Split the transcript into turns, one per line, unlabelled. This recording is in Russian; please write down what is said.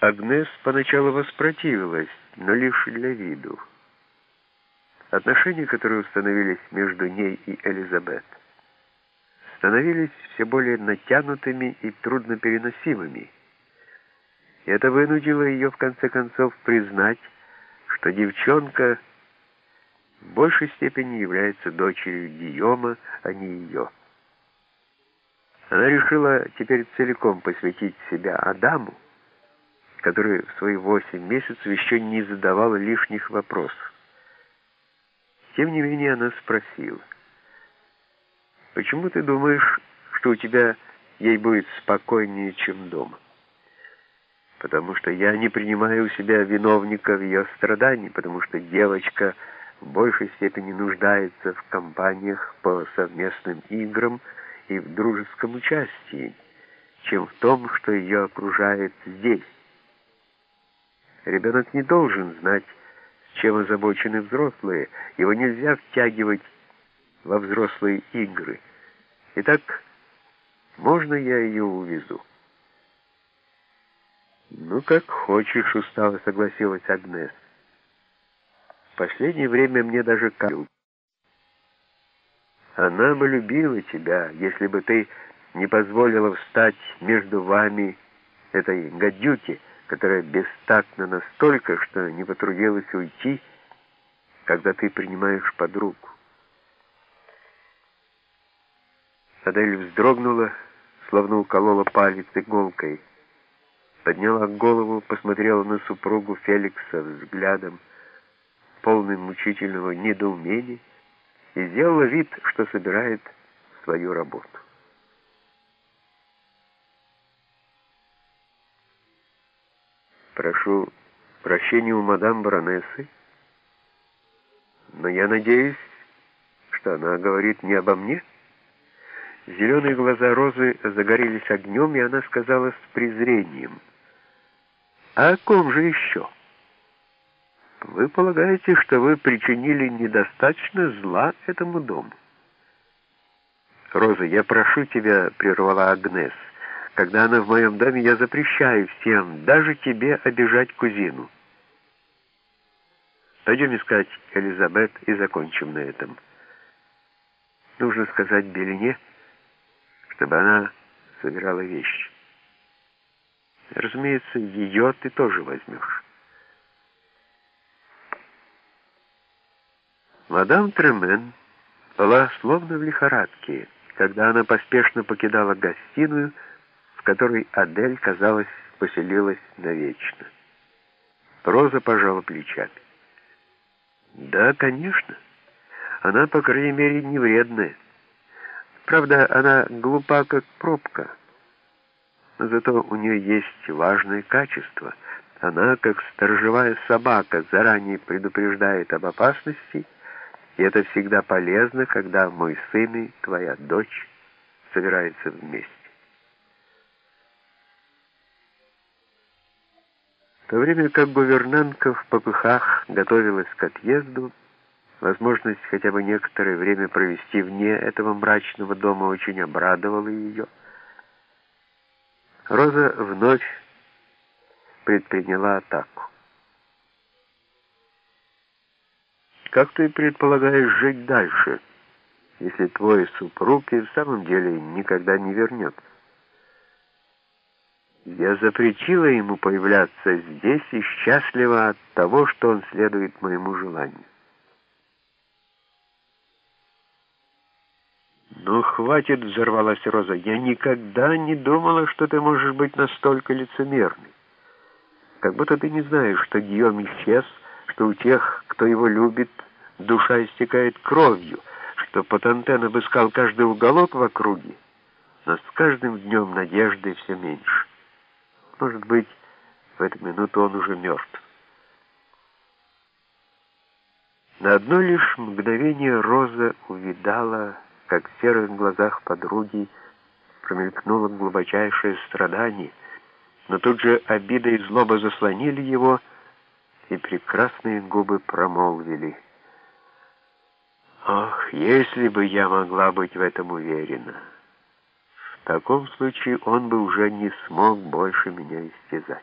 Агнес поначалу воспротивилась, но лишь для виду. Отношения, которые установились между ней и Элизабет, становились все более натянутыми и труднопереносимыми. И это вынудило ее, в конце концов, признать, что девчонка в большей степени является дочерью Гийома, а не ее. Она решила теперь целиком посвятить себя Адаму, который в свои восемь месяцев еще не задавал лишних вопросов. Тем не менее она спросила, «Почему ты думаешь, что у тебя ей будет спокойнее, чем дома?» «Потому что я не принимаю у себя виновника в ее страдании, потому что девочка в большей степени нуждается в компаниях по совместным играм и в дружеском участии, чем в том, что ее окружает здесь. Ребенок не должен знать, чем озабочены взрослые. Его нельзя втягивать во взрослые игры. Итак, можно я ее увезу? «Ну, как хочешь», — устало согласилась Агнес. «В последнее время мне даже кажется, она бы любила тебя, если бы ты не позволила встать между вами этой гадюке, которая бестактна настолько, что не потрудилась уйти, когда ты принимаешь подругу. Адель вздрогнула, словно уколола палец иголкой, подняла голову, посмотрела на супругу Феликса взглядом, полным мучительного недоумения, и сделала вид, что собирает свою работу. Прошу прощения у мадам баронессы, но я надеюсь, что она говорит не обо мне. Зеленые глаза Розы загорелись огнем, и она сказала с презрением. «А о ком же еще? Вы полагаете, что вы причинили недостаточно зла этому дому?» «Роза, я прошу тебя», — прервала Агнес, — когда она в моем доме, я запрещаю всем, даже тебе, обижать кузину. Пойдем искать Элизабет и закончим на этом. Нужно сказать Белине, чтобы она собирала вещи. Разумеется, ее ты тоже возьмешь. Мадам Тремен была словно в лихорадке, когда она поспешно покидала гостиную, которой Адель, казалось, поселилась навечно. Роза пожала плечами. «Да, конечно. Она, по крайней мере, не вредная. Правда, она глупа, как пробка. Но зато у нее есть важное качество. Она, как сторожевая собака, заранее предупреждает об опасности, и это всегда полезно, когда мой сын и твоя дочь собираются вместе. В то время как гувернантка в попыхах готовилась к отъезду, возможность хотя бы некоторое время провести вне этого мрачного дома очень обрадовала ее. Роза вновь предприняла атаку. «Как ты предполагаешь жить дальше, если твой супруг и в самом деле никогда не вернется?» Я запретила ему появляться здесь и счастлива от того, что он следует моему желанию. «Ну, хватит!» — взорвалась Роза. «Я никогда не думала, что ты можешь быть настолько лицемерной. Как будто ты не знаешь, что Гийом исчез, что у тех, кто его любит, душа истекает кровью, что Патантен обыскал каждый уголок в округе, но с каждым днем надежды все меньше». Может быть, в эту минуту он уже мертв. На одно лишь мгновение Роза увидала, как в серых глазах подруги промелькнуло глубочайшее страдание, но тут же обида и злоба заслонили его, и прекрасные губы промолвили. «Ох, если бы я могла быть в этом уверена!» В таком случае он бы уже не смог больше меня истязать.